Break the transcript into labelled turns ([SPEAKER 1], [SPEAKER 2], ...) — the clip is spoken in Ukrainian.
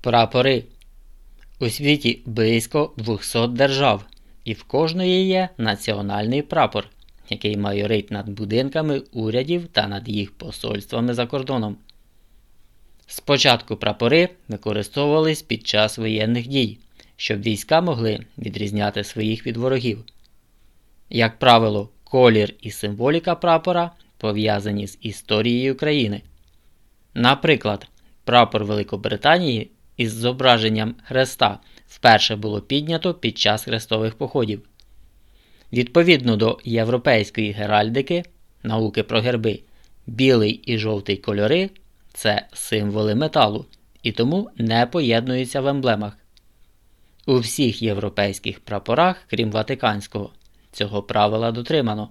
[SPEAKER 1] Прапори. У світі близько 200 держав, і в кожної є національний прапор, який майорить над будинками урядів та над їх посольствами за кордоном. Спочатку прапори використовувались під час воєнних дій, щоб війська могли відрізняти своїх від ворогів. Як правило, колір і символіка прапора пов'язані з історією країни. Наприклад, прапор Великобританії із зображенням хреста вперше було піднято під час хрестових походів. Відповідно до європейської геральдики, науки про герби, білий і жовтий кольори це символи металу і тому не поєднуються в емблемах. У всіх європейських прапорах, крім Ватиканського, цього правила дотримано.